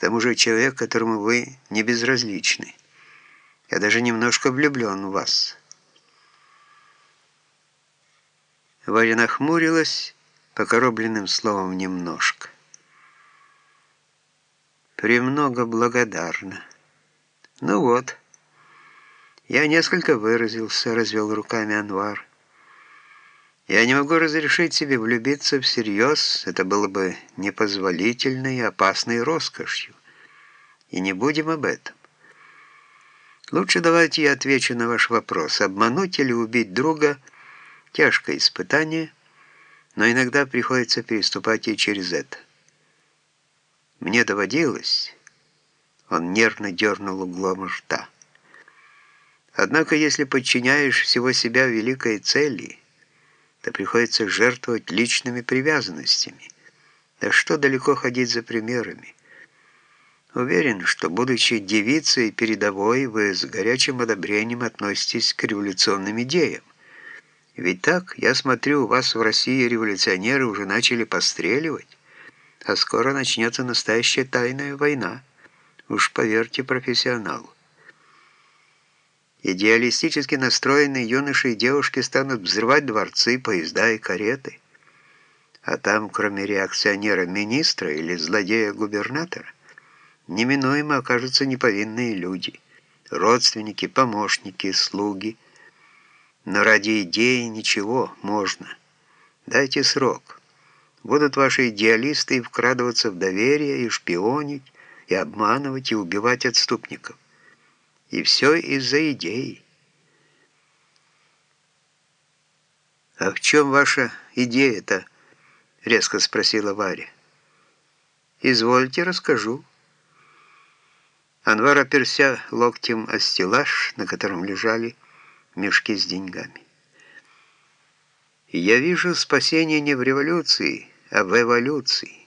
К тому же человек, которому вы не безразличны. Я даже немножко влюблен в вас». Варя нахмурилась, покоробленным словом «немножко». «Премного благодарна». «Ну вот, я несколько выразился», — развел руками Анвар. «Я не могу разрешить себе влюбиться всерьез, это было бы непозволительной и опасной роскошью. И не будем об этом. Лучше давайте я отвечу на ваш вопрос. Обмануть или убить друга – тяжкое испытание, но иногда приходится переступать и через это. Мне доводилось...» Он нервно дернул углом рта. Однако, если подчиняешь всего себя великой цели, то приходится жертвовать личными привязанностями. Да что далеко ходить за примерами. Уверен, что, будучи девицей передовой, вы с горячим одобрением относитесь к революционным идеям. Ведь так, я смотрю, у вас в России революционеры уже начали постреливать, а скоро начнется настоящая тайная война. Уж поверьте профессионалу. Идеалистически настроенные юноши и девушки станут взрывать дворцы, поезда и кареты. А там, кроме реакционера-министра или злодея-губернатора, неминуемо окажутся неповинные люди, родственники, помощники, слуги. Но ради идеи ничего можно. Дайте срок. Будут ваши идеалисты вкрадываться в доверие и шпионить, и обманывать, и убивать отступников. И все из-за идеи. «А в чем ваша идея-то?» — резко спросила Варя. «Извольте, расскажу». Анвар оперся локтем о стеллаж, на котором лежали мешки с деньгами. «Я вижу спасение не в революции, а в эволюции.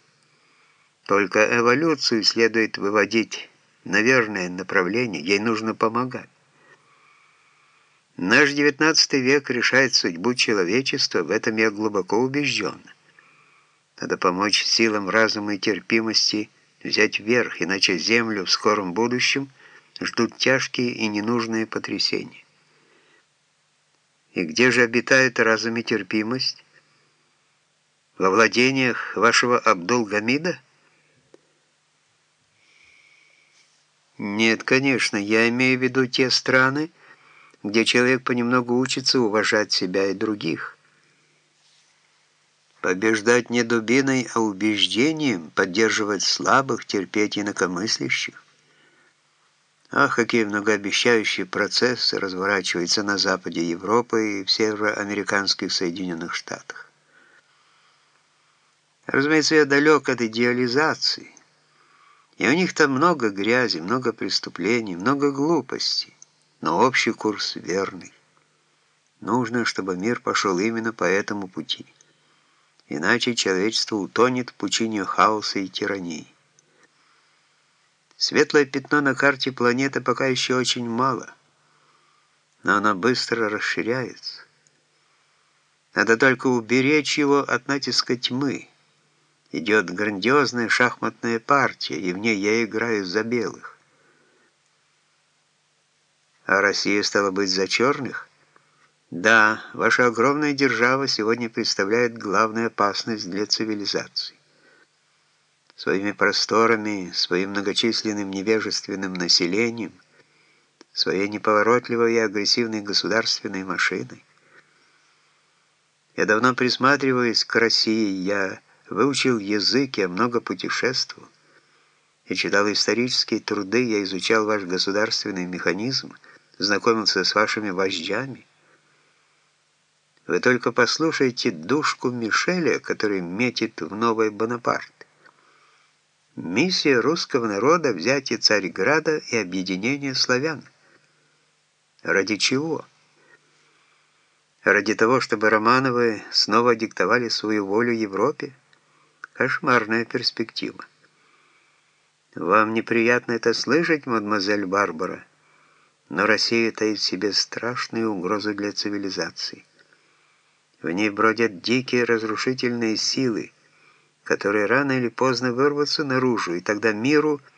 Только эволюцию следует выводить на верное направление, ей нужно помогать. Наш XIX век решает судьбу человечества, в этом я глубоко убежден. Надо помочь силам разума и терпимости взять верх, иначе Землю в скором будущем ждут тяжкие и ненужные потрясения. И где же обитает разум и терпимость? Во владениях вашего Абдул-Гамида? Нет, конечно, я имею в виду те страны, где человек понемногу учится уважать себя и других. Побеждать не дубиной, а убеждением, поддерживать слабых, терпеть инакомыслящих. Ах, какие многообещающие процессы разворачиваются на западе Европы и в североамериканских Соединенных Штатах. Разумеется, я далек от идеализации. И у них там много грязи, много преступлений, много глупостей, но общий курс верный. Нужно, чтобы мир пошел именно по этому пути. Иначе человечество утонет в пучине хаоса и тирании. Светлое пятно на карте планеты пока еще очень мало, но оно быстро расширяется. Надо только уберечь его от натиска тьмы, идет грандиозная шахматная партия, и в ней я играю за белых. А Россия стала быть за черных? Да, ваша огромная держава сегодня представляет главную опасность для цивилизации. Своими просторами, своим многочисленным невежественным населением, своей неповоротливой и агрессивной государственной машиной. Я давно присматриваюсь к России, я выучил язык, я много путешествовал. Я читал исторические труды, я изучал ваш государственный механизм, знакомился с вашими вождями. Вы только послушайте душку Мишеля, который метит в новый Бонапарт. Миссия русского народа – взятие Царьграда и объединение славян. Ради чего? Ради того, чтобы Романовы снова диктовали свою волю Европе? Кошмарная перспектива. Вам неприятно это слышать, мадемуазель Барбара, но Россия таит в себе страшные угрозы для цивилизации. В ней бродят дикие разрушительные силы, которые рано или поздно вырвутся наружу, и тогда миру –